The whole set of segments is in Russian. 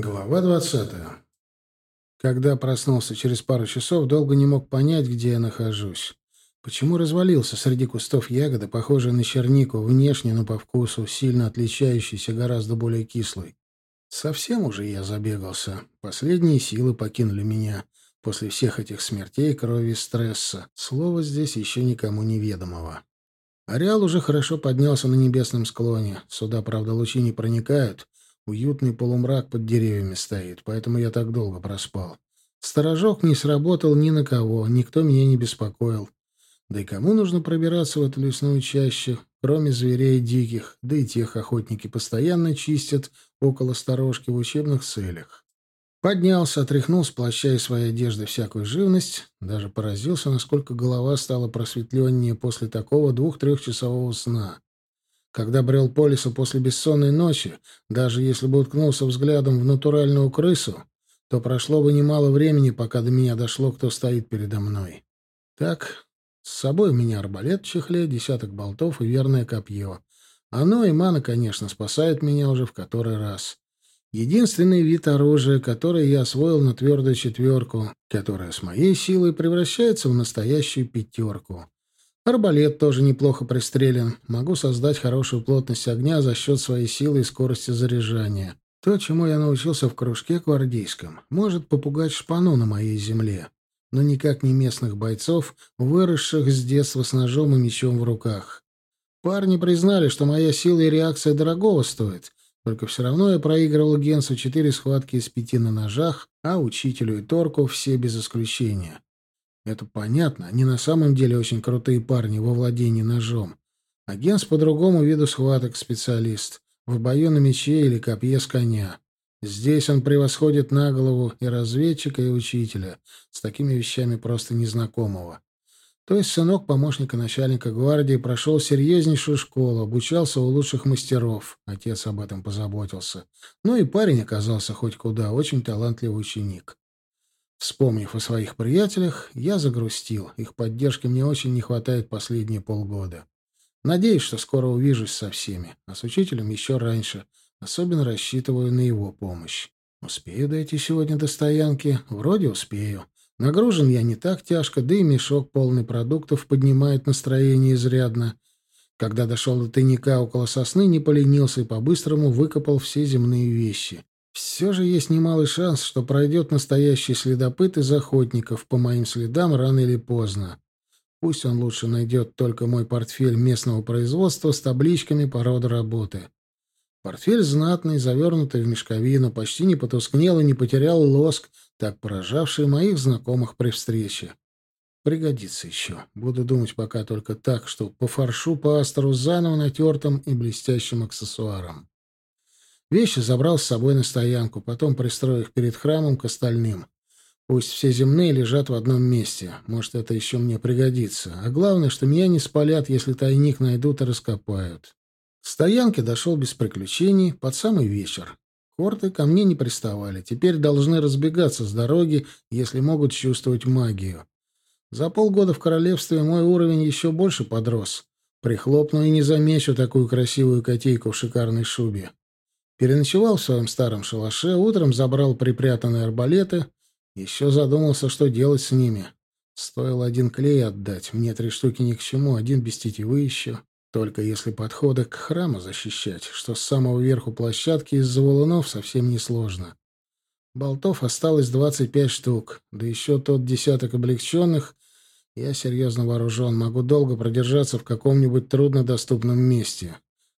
Глава двадцатая. Когда проснулся через пару часов, долго не мог понять, где я нахожусь. Почему развалился среди кустов ягоды, похожей на чернику, внешне, но по вкусу, сильно отличающейся, гораздо более кислой? Совсем уже я забегался. Последние силы покинули меня после всех этих смертей, крови и стресса. Слово здесь еще никому неведомого. Ареал уже хорошо поднялся на небесном склоне. Сюда, правда, лучи не проникают, Уютный полумрак под деревьями стоит, поэтому я так долго проспал. Сторожок не сработал ни на кого, никто меня не беспокоил. Да и кому нужно пробираться в эту лесную чащу, кроме зверей диких, да и тех охотники постоянно чистят около сторожки в учебных целях. Поднялся, отряхнул с плаща и своей одежды всякую живность, даже поразился, насколько голова стала просветленнее после такого двух-трехчасового сна. Когда брел по лесу после бессонной ночи, даже если бы уткнулся взглядом в натуральную крысу, то прошло бы немало времени, пока до меня дошло, кто стоит передо мной. Так, с собой у меня арбалет в чехле, десяток болтов и верное копье. Оно и мана, конечно, спасает меня уже в который раз. Единственный вид оружия, который я освоил на твердую четверку, которая с моей силой превращается в настоящую пятерку. Арбалет тоже неплохо пристрелен. Могу создать хорошую плотность огня за счет своей силы и скорости заряжания. То, чему я научился в кружке гвардейском, может попугать шпану на моей земле, но никак не местных бойцов, выросших с детства с ножом и мечом в руках. Парни признали, что моя сила и реакция дорогого стоит, только все равно я проигрывал Генсу четыре схватки из пяти на ножах, а учителю и Торку все без исключения. Это понятно, они на самом деле очень крутые парни во владении ножом. Агент по другому виду схваток специалист. В бою на мече или копье с коня. Здесь он превосходит на голову и разведчика, и учителя. С такими вещами просто незнакомого. То есть сынок помощника начальника гвардии прошел серьезнейшую школу, обучался у лучших мастеров. Отец об этом позаботился. Ну и парень оказался хоть куда, очень талантливый ученик. Вспомнив о своих приятелях, я загрустил. Их поддержки мне очень не хватает последние полгода. Надеюсь, что скоро увижусь со всеми, а с учителем еще раньше. Особенно рассчитываю на его помощь. Успею дойти сегодня до стоянки? Вроде успею. Нагружен я не так тяжко, да и мешок полный продуктов поднимает настроение изрядно. Когда дошел до тайника около сосны, не поленился и по-быстрому выкопал все земные вещи. Все же есть немалый шанс, что пройдет настоящий следопыт из охотников по моим следам рано или поздно. Пусть он лучше найдет только мой портфель местного производства с табличками по роду работы. Портфель знатный, завернутый в мешковину, почти не потускнел и не потерял лоск, так поражавший моих знакомых при встрече. Пригодится еще. Буду думать пока только так, что пофаршу по астеру заново натертым и блестящим аксессуаром. Вещи забрал с собой на стоянку, потом пристроил их перед храмом к остальным. Пусть все земные лежат в одном месте. Может, это еще мне пригодится. А главное, что меня не спалят, если тайник найдут и раскопают. К стоянке дошел без приключений под самый вечер. Корты ко мне не приставали. Теперь должны разбегаться с дороги, если могут чувствовать магию. За полгода в королевстве мой уровень еще больше подрос. Прихлопну и не замечу такую красивую котейку в шикарной шубе. Переночевал в своем старом шалаше, утром забрал припрятанные арбалеты, еще задумался, что делать с ними. Стоило один клей отдать, мне три штуки ни к чему, один без тетивы еще. Только если подходы к храму защищать, что с самого верху площадки из-за валунов совсем несложно. Болтов осталось двадцать пять штук, да еще тот десяток облегченных. Я серьезно вооружен, могу долго продержаться в каком-нибудь труднодоступном месте.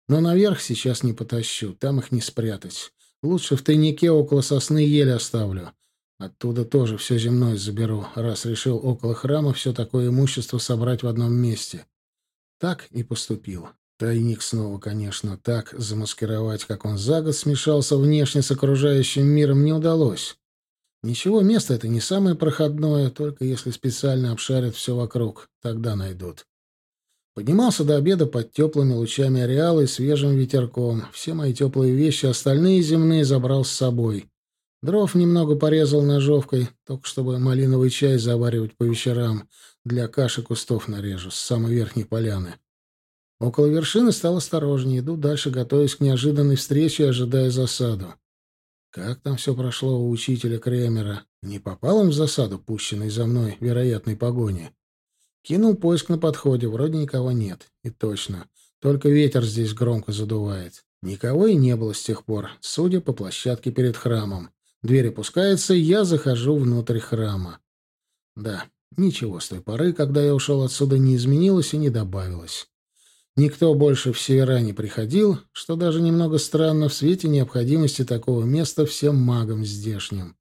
Но наверх сейчас не потащу, там их не спрятать. Лучше в тайнике около сосны еле оставлю. Оттуда тоже все земное заберу, раз решил около храма все такое имущество собрать в одном месте. Так и поступил. Тайник снова, конечно, так замаскировать, как он за год смешался внешне с окружающим миром, не удалось. Ничего, место это не самое проходное, только если специально обшарят все вокруг, тогда найдут. Поднимался до обеда под теплыми лучами ареала и свежим ветерком. Все мои теплые вещи, остальные земные, забрал с собой. Дров немного порезал ножовкой, только чтобы малиновый чай заваривать по вечерам. Для каши кустов нарежу с самой верхней поляны. Около вершины стал осторожнее, иду дальше, готовясь к неожиданной встрече и ожидая засаду. Как там все прошло у учителя Кремера? Не попал он в засаду, пущенной за мной вероятной погони? Кинул поиск на подходе, вроде никого нет. И точно. Только ветер здесь громко задувает. Никого и не было с тех пор, судя по площадке перед храмом. Дверь опускается, я захожу внутрь храма. Да, ничего с той поры, когда я ушел отсюда, не изменилось и не добавилось. Никто больше в севера не приходил, что даже немного странно в свете необходимости такого места всем магам здешним.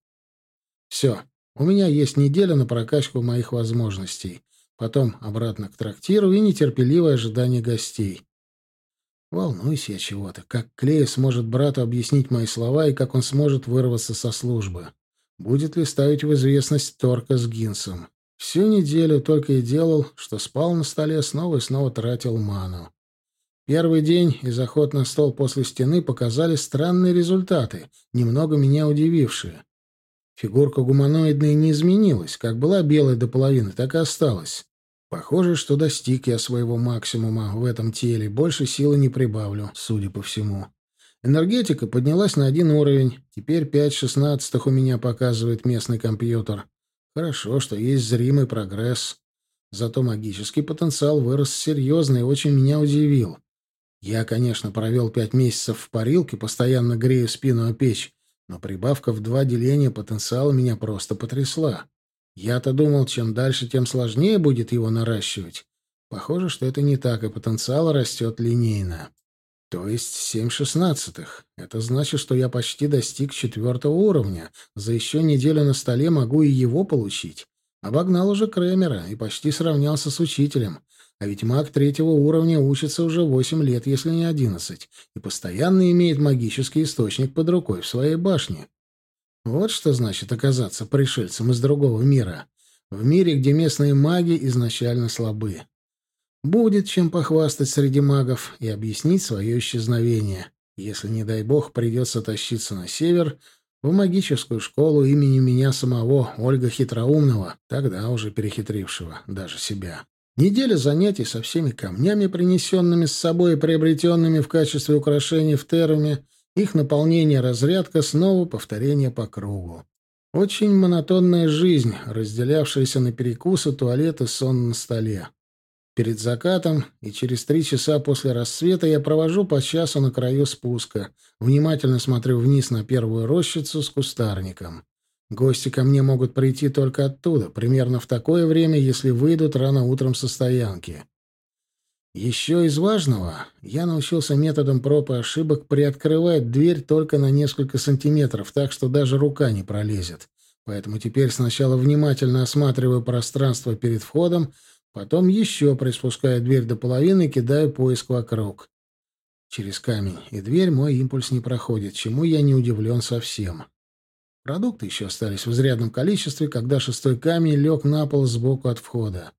Все, у меня есть неделя на прокачку моих возможностей. Потом обратно к трактиру и нетерпеливое ожидание гостей. Волнуюсь я чего-то. Как Клея сможет брату объяснить мои слова и как он сможет вырваться со службы. Будет ли ставить в известность Торка с Гинсом? Всю неделю только и делал, что спал на столе, снова и снова тратил ману. Первый день и заход на стол после стены показали странные результаты, немного меня удивившие. Фигурка гуманоидная не изменилась, как была белой до половины, так и осталась. Похоже, что достиг я своего максимума в этом теле, больше силы не прибавлю, судя по всему. Энергетика поднялась на один уровень, теперь пять шестнадцатых у меня показывает местный компьютер. Хорошо, что есть зримый прогресс. Зато магический потенциал вырос серьезно и очень меня удивил. Я, конечно, провел пять месяцев в парилке, постоянно грея спину о печь, но прибавка в два деления потенциала меня просто потрясла. Я-то думал, чем дальше, тем сложнее будет его наращивать. Похоже, что это не так, и потенциал растет линейно. То есть семь шестнадцатых. Это значит, что я почти достиг четвертого уровня. За еще неделю на столе могу и его получить. Обогнал уже Кремера и почти сравнялся с учителем. А ведь маг третьего уровня учится уже восемь лет, если не одиннадцать, и постоянно имеет магический источник под рукой в своей башне. Вот что значит оказаться пришельцем из другого мира. В мире, где местные маги изначально слабы. Будет чем похвастать среди магов и объяснить свое исчезновение, если, не дай бог, придется тащиться на север в магическую школу имени меня самого, Ольга Хитроумного, тогда уже перехитрившего даже себя. Неделя занятий со всеми камнями, принесенными с собой и приобретенными в качестве украшений в Теруме — их наполнение, разрядка, снова повторение по кругу. Очень монотонная жизнь, разделявшаяся на перекусы, туалет и сон на столе. Перед закатом и через три часа после рассвета я провожу по часу на краю спуска, внимательно смотрю вниз на первую рощицу с кустарником. Гости ко мне могут прийти только оттуда, примерно в такое время, если выйдут рано утром со стоянки. Еще из важного, я научился методом проб и ошибок приоткрывать дверь только на несколько сантиметров, так что даже рука не пролезет. Поэтому теперь сначала внимательно осматриваю пространство перед входом, потом еще приспускаю дверь до половины и кидаю поиск вокруг. Через камень и дверь мой импульс не проходит, чему я не удивлен совсем. Продукты еще остались в изрядном количестве, когда шестой камень лег на пол сбоку от входа.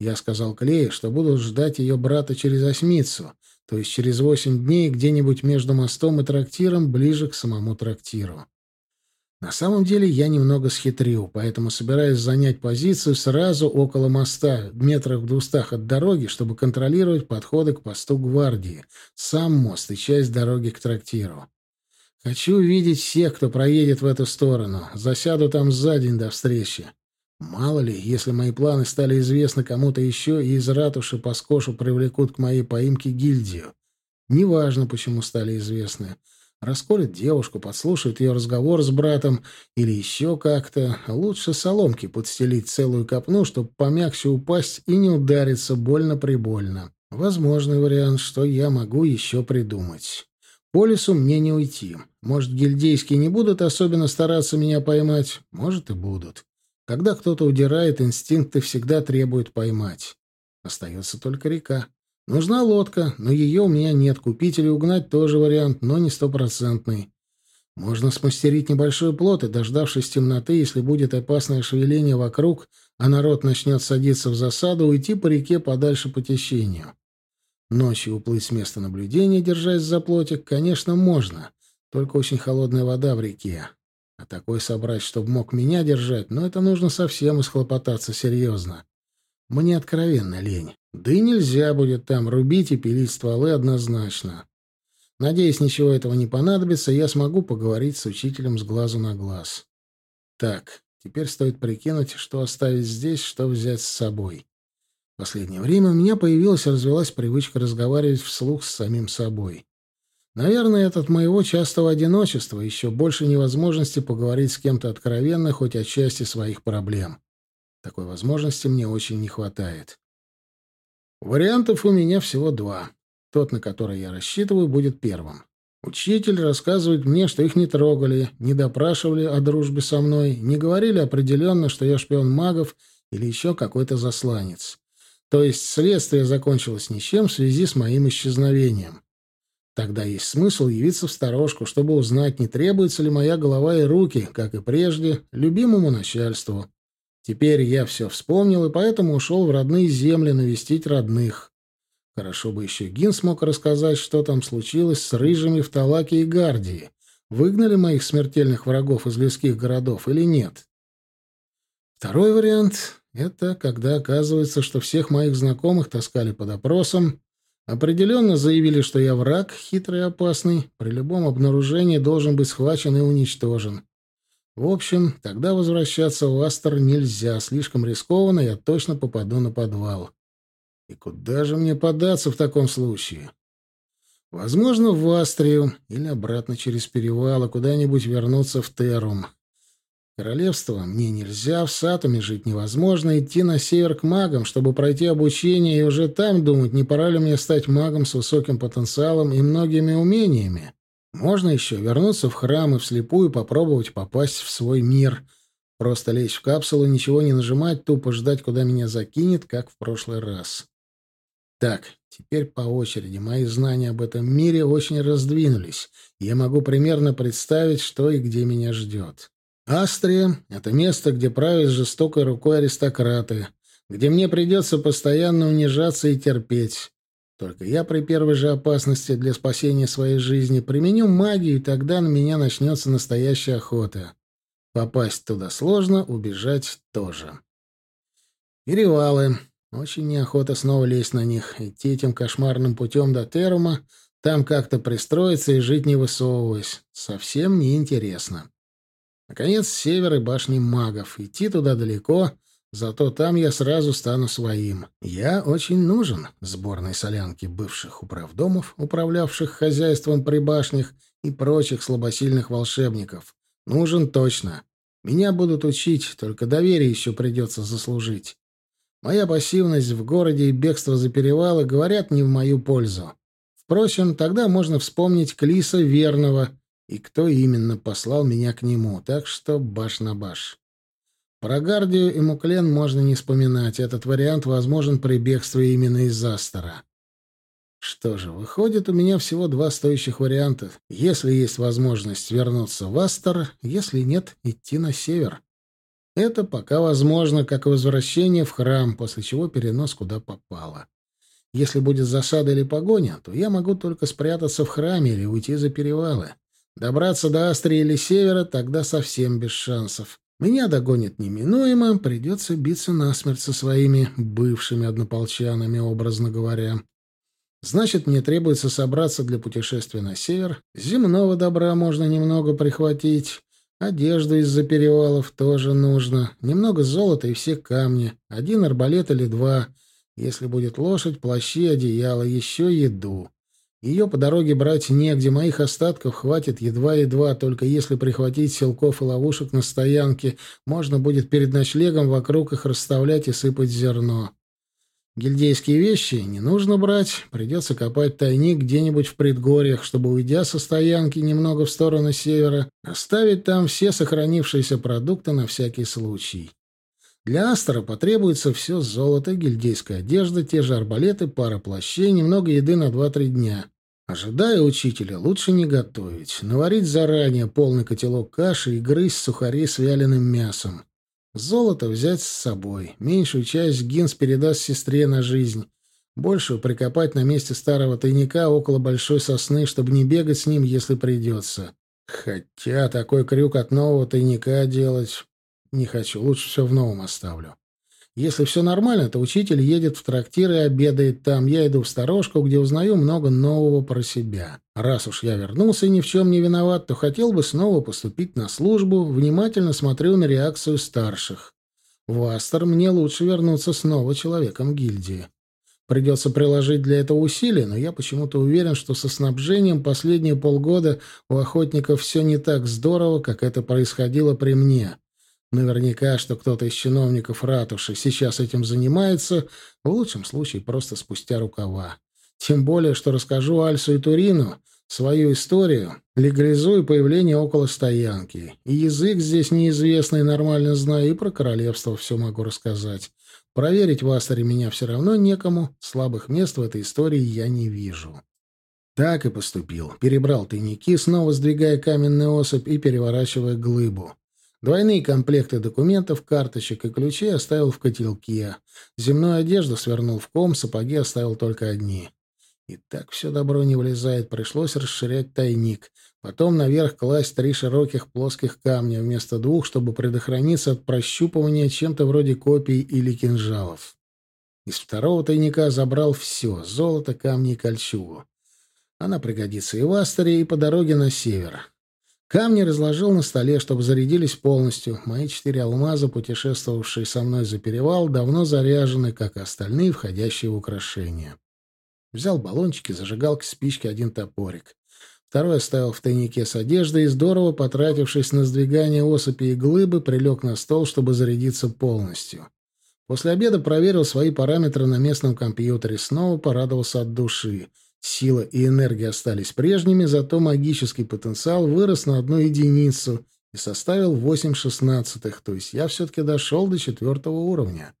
Я сказал Клее, что буду ждать ее брата через осьмицу, то есть через восемь дней где-нибудь между мостом и трактиром, ближе к самому трактиру. На самом деле я немного схитрил, поэтому собираюсь занять позицию сразу около моста, метрах в двухстах от дороги, чтобы контролировать подходы к посту гвардии, сам мост и часть дороги к трактиру. Хочу видеть всех, кто проедет в эту сторону. Засяду там за день до встречи. Мало ли, если мои планы стали известны кому-то еще, и из ратуши по скошу привлекут к моей поимке гильдию. Неважно, почему стали известны. Расколет девушку, подслушает ее разговор с братом или еще как-то. Лучше соломки подстелить целую копну, чтобы помягче упасть и не удариться больно-прибольно. Возможный вариант, что я могу еще придумать. По лесу мне не уйти. Может, гильдейские не будут особенно стараться меня поймать? Может, и будут. Когда кто-то удирает, инстинкты всегда требуют поймать. Остается только река. Нужна лодка, но ее у меня нет. Купить или угнать тоже вариант, но не стопроцентный. Можно смастерить небольшой плот и, дождавшись темноты, если будет опасное шевеление вокруг, а народ начнет садиться в засаду, уйти по реке подальше по течению. Ночью уплыть с места наблюдения, держась за плотик, конечно, можно, только очень холодная вода в реке. А такой собрать, чтобы мог меня держать, но это нужно совсем исхлопотаться серьезно. Мне откровенно лень. Да и нельзя будет там рубить и пилить стволы однозначно. Надеюсь, ничего этого не понадобится, я смогу поговорить с учителем с глазу на глаз. Так, теперь стоит прикинуть, что оставить здесь, что взять с собой. В последнее время у меня появилась и развелась привычка разговаривать вслух с самим собой. Наверное, это от моего частого одиночества, еще больше невозможности поговорить с кем-то откровенно хоть о части своих проблем. Такой возможности мне очень не хватает. Вариантов у меня всего два. Тот, на который я рассчитываю, будет первым. Учитель рассказывает мне, что их не трогали, не допрашивали о дружбе со мной, не говорили определенно, что я шпион магов или еще какой-то засланец. То есть следствие закончилось ничем в связи с моим исчезновением. Тогда есть смысл явиться в сторожку, чтобы узнать, не требуется ли моя голова и руки, как и прежде, любимому начальству. Теперь я все вспомнил и поэтому ушел в родные земли навестить родных. Хорошо бы еще Гин смог рассказать, что там случилось с рыжими в Талаке и Гардии. Выгнали моих смертельных врагов из людских городов или нет? Второй вариант — это когда оказывается, что всех моих знакомых таскали под опросом, Определенно заявили, что я враг, хитрый и опасный, при любом обнаружении должен быть схвачен и уничтожен. В общем, тогда возвращаться в Астер нельзя, слишком рискованно, я точно попаду на подвал. И куда же мне податься в таком случае? Возможно, в Астрию или обратно через перевал, куда-нибудь вернуться в Терум. Королевство мне нельзя, в Сатуме жить невозможно, идти на север к магам, чтобы пройти обучение и уже там думать, не пора ли мне стать магом с высоким потенциалом и многими умениями. Можно еще вернуться в храм и вслепую попробовать попасть в свой мир. Просто лечь в капсулу, ничего не нажимать, тупо ждать, куда меня закинет, как в прошлый раз. Так, теперь по очереди. Мои знания об этом мире очень раздвинулись. Я могу примерно представить, что и где меня ждет. Астрия — это место, где правят жестокой рукой аристократы, где мне придется постоянно унижаться и терпеть. Только я при первой же опасности для спасения своей жизни применю магию, и тогда на меня начнется настоящая охота. Попасть туда сложно, убежать тоже. Перевалы. Очень неохота снова лезть на них, идти этим кошмарным путем до Терума, там как-то пристроиться и жить не высовываясь. Совсем неинтересно. Наконец, север и башни магов. Идти туда далеко, зато там я сразу стану своим. Я очень нужен сборной солянки бывших управдомов, управлявших хозяйством при башнях и прочих слабосильных волшебников. Нужен точно. Меня будут учить, только доверие еще придется заслужить. Моя пассивность в городе и бегство за перевалы говорят не в мою пользу. Впрочем, тогда можно вспомнить Клиса Верного, и кто именно послал меня к нему, так что баш на баш. Про Гардию и Муклен можно не вспоминать, этот вариант возможен при бегстве именно из Астера. Что же, выходит, у меня всего два стоящих варианта. Если есть возможность вернуться в Астер, если нет, идти на север. Это пока возможно, как возвращение в храм, после чего перенос куда попало. Если будет засада или погоня, то я могу только спрятаться в храме или уйти за перевалы. Добраться до Астрии или Севера тогда совсем без шансов. Меня догонит неминуемо, придется биться насмерть со своими бывшими однополчанами, образно говоря. Значит, мне требуется собраться для путешествия на север. Земного добра можно немного прихватить. Одежду из-за перевалов тоже нужно. Немного золота и все камни. Один арбалет или два. Если будет лошадь, плащи, одеяло, еще еду. Ее по дороге брать негде, моих остатков хватит едва-едва, только если прихватить селков и ловушек на стоянке, можно будет перед ночлегом вокруг их расставлять и сыпать зерно. Гильдейские вещи не нужно брать, придется копать тайник где-нибудь в предгорьях, чтобы, уйдя со стоянки немного в сторону севера, оставить там все сохранившиеся продукты на всякий случай. Для Астера потребуется все золото, гильдейская одежда, те же арбалеты, пара плащей, немного еды на два-три дня. Ожидая учителя, лучше не готовить. Наварить заранее полный котелок каши и грызть сухари с вяленым мясом. Золото взять с собой. Меньшую часть Гинс передаст сестре на жизнь. Большую прикопать на месте старого тайника около большой сосны, чтобы не бегать с ним, если придется. Хотя такой крюк от нового тайника делать не хочу, лучше все в новом оставлю. Если все нормально, то учитель едет в трактир и обедает там. Я иду в сторожку, где узнаю много нового про себя. Раз уж я вернулся и ни в чем не виноват, то хотел бы снова поступить на службу, внимательно смотрю на реакцию старших. В Астер мне лучше вернуться снова человеком гильдии. Придется приложить для этого усилия, но я почему-то уверен, что со снабжением последние полгода у охотников все не так здорово, как это происходило при мне. Наверняка, что кто-то из чиновников ратуши сейчас этим занимается, в лучшем случае просто спустя рукава. Тем более, что расскажу Альсу и Турину свою историю, легализую появление около стоянки. И язык здесь неизвестный, нормально знаю, и про королевство все могу рассказать. Проверить в Астере меня все равно некому, слабых мест в этой истории я не вижу. Так и поступил. Перебрал тайники, снова сдвигая каменную особь и переворачивая глыбу. Двойные комплекты документов, карточек и ключей оставил в котелке. Земную одежду свернул в ком, сапоги оставил только одни. И так все добро не влезает, пришлось расширять тайник. Потом наверх класть три широких плоских камня вместо двух, чтобы предохраниться от прощупывания чем-то вроде копий или кинжалов. Из второго тайника забрал все — золото, камни и кольчугу. Она пригодится и в Астере, и по дороге на север. Камни разложил на столе, чтобы зарядились полностью. Мои четыре алмаза, путешествовавшие со мной за перевал, давно заряжены, как и остальные, входящие в украшения. Взял баллончики, зажигалки, спички, один топорик. Второй оставил в тайнике с одеждой и, здорово потратившись на сдвигание осыпи и глыбы, прилег на стол, чтобы зарядиться полностью. После обеда проверил свои параметры на местном компьютере, снова порадовался от души — Сила и энергия остались прежними, зато магический потенциал вырос на одну единицу и составил 8 шестнадцатых, то есть я все-таки дошел до четвертого уровня.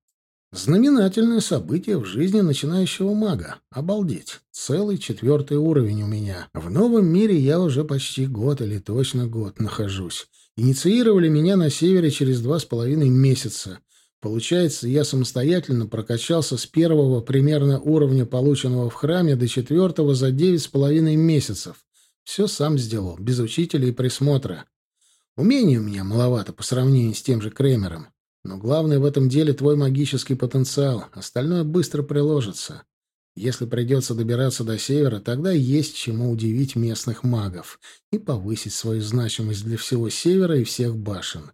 Знаменательное событие в жизни начинающего мага. Обалдеть. Целый четвертый уровень у меня. В новом мире я уже почти год или точно год нахожусь. Инициировали меня на севере через два с половиной месяца. Получается, я самостоятельно прокачался с первого примерно уровня, полученного в храме, до четвертого за девять с половиной месяцев. Все сам сделал, без учителя и присмотра. Умений у меня маловато по сравнению с тем же Кремером. Но главное в этом деле твой магический потенциал. Остальное быстро приложится. Если придется добираться до севера, тогда есть чему удивить местных магов и повысить свою значимость для всего севера и всех башен.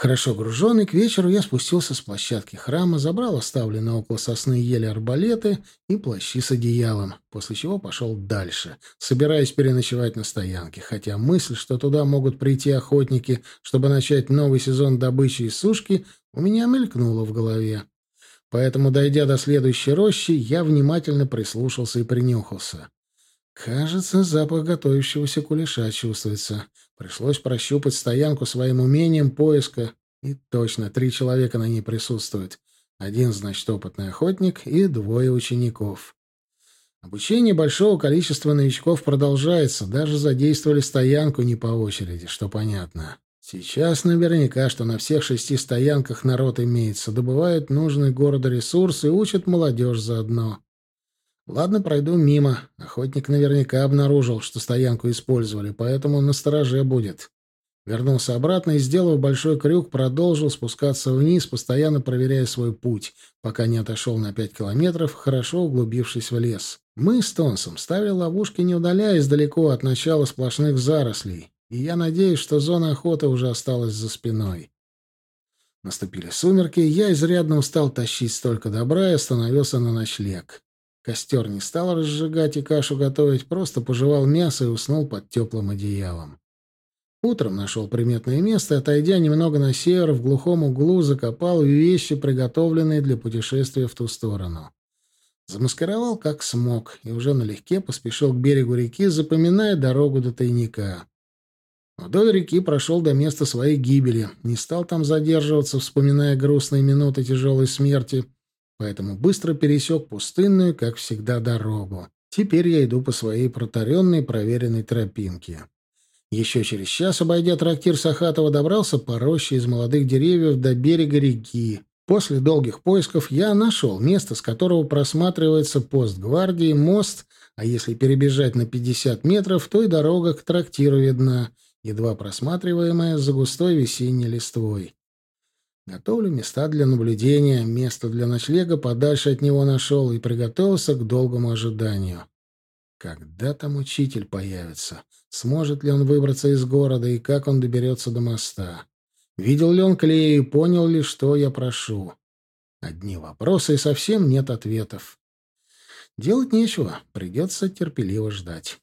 Хорошо груженный, к вечеру я спустился с площадки храма, забрал оставленные около сосны ели арбалеты и плащи с одеялом, после чего пошел дальше, собираясь переночевать на стоянке, хотя мысль, что туда могут прийти охотники, чтобы начать новый сезон добычи и сушки, у меня мелькнула в голове. Поэтому, дойдя до следующей рощи, я внимательно прислушался и принюхался. Кажется, запах готовящегося кулеша чувствуется. Пришлось прощупать стоянку своим умением поиска. И точно, три человека на ней присутствуют. Один, значит, опытный охотник и двое учеников. Обучение большого количества новичков продолжается. Даже задействовали стоянку не по очереди, что понятно. Сейчас наверняка, что на всех шести стоянках народ имеется, добывают нужные города ресурсы и учат молодежь заодно. Ладно, пройду мимо. Охотник наверняка обнаружил, что стоянку использовали, поэтому на стороже будет. Вернулся обратно и, сделав большой крюк, продолжил спускаться вниз, постоянно проверяя свой путь, пока не отошел на пять километров, хорошо углубившись в лес. Мы с Тонсом ставили ловушки, не удаляясь далеко от начала сплошных зарослей, и я надеюсь, что зона охоты уже осталась за спиной. Наступили сумерки, я изрядно устал тащить столько добра и остановился на ночлег. Костер не стал разжигать и кашу готовить, просто пожевал мясо и уснул под теплым одеялом. Утром нашел приметное место, отойдя немного на север, в глухом углу закопал вещи, приготовленные для путешествия в ту сторону. Замаскировал как смог и уже налегке поспешил к берегу реки, запоминая дорогу до тайника. Вдоль реки прошел до места своей гибели, не стал там задерживаться, вспоминая грустные минуты тяжелой смерти — поэтому быстро пересек пустынную, как всегда, дорогу. Теперь я иду по своей протаренной, проверенной тропинке. Еще через час, обойдя трактир Сахатова, добрался по роще из молодых деревьев до берега реки. После долгих поисков я нашел место, с которого просматривается пост гвардии, мост, а если перебежать на 50 метров, то и дорога к трактиру видна, едва просматриваемая за густой весенней листвой. Готовлю места для наблюдения, место для ночлега подальше от него нашел и приготовился к долгому ожиданию. Когда там учитель появится? Сможет ли он выбраться из города и как он доберется до моста? Видел ли он Клею и понял ли, что я прошу? Одни вопросы и совсем нет ответов. Делать нечего, придется терпеливо ждать.